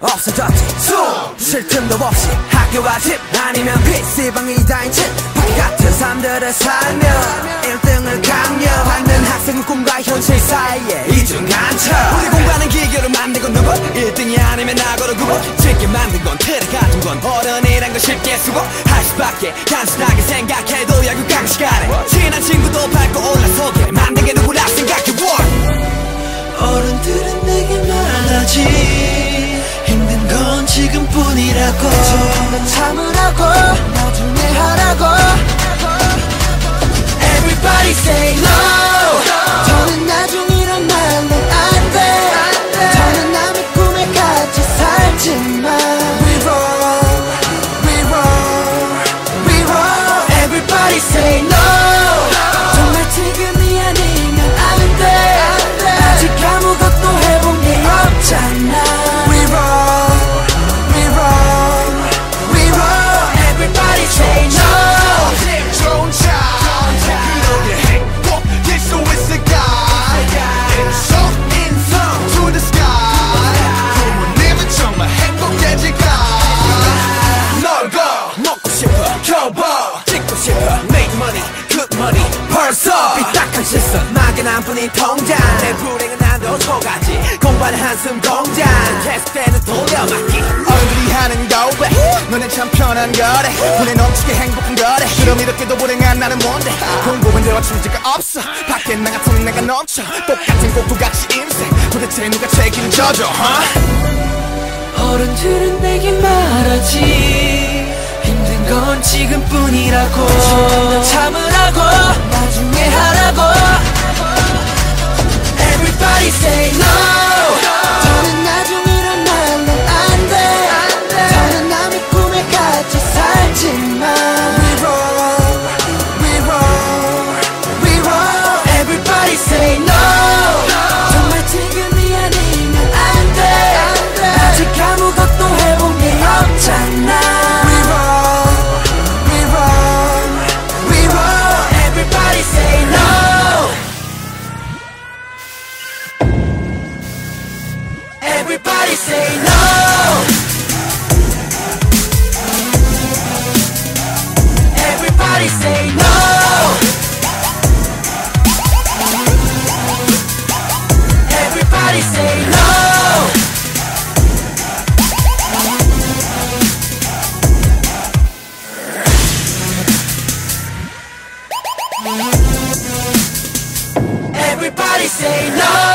없어졌지. 숨쉴 틈도 없이 학교와 집 아니면 PC방 이다인 집 같은 사람들을 살며 1등을 강요받는 학생은 꿈과 현실 사이에 이중간첩. 우리 공부하는 기교로 만든 건 누구? 1등이 아니면 나고로 구워. 쉽게 만든 건 틀에 같은 건 어른이란 건 쉽게 수고 할 수밖에 단순하게 생각해도 야구 강식하네. 지금뿐이라고 넌 참으라고 나중에 하라고. Everybody say no 뿐인 통장. 내 불행은 나도 속아지. 공부하는 한숨 공장. 계속되는 돌려막기. 어른들이 하는 거왜 너넨 참 편한 거래. 분에 넘치게 행복한 거래. 그럼 이렇게도 불행한 나는 뭔데? 공부는 대화 취지가 없어. 밖에 나 같은 내가 넘쳐. 똑같은 꼭두같이 인생 도대체 누가 책임져줘 huh? 어른들은 내게 말하지. 힘든 건 지금뿐이라고 say no. Everybody say no. Everybody say no. Everybody say no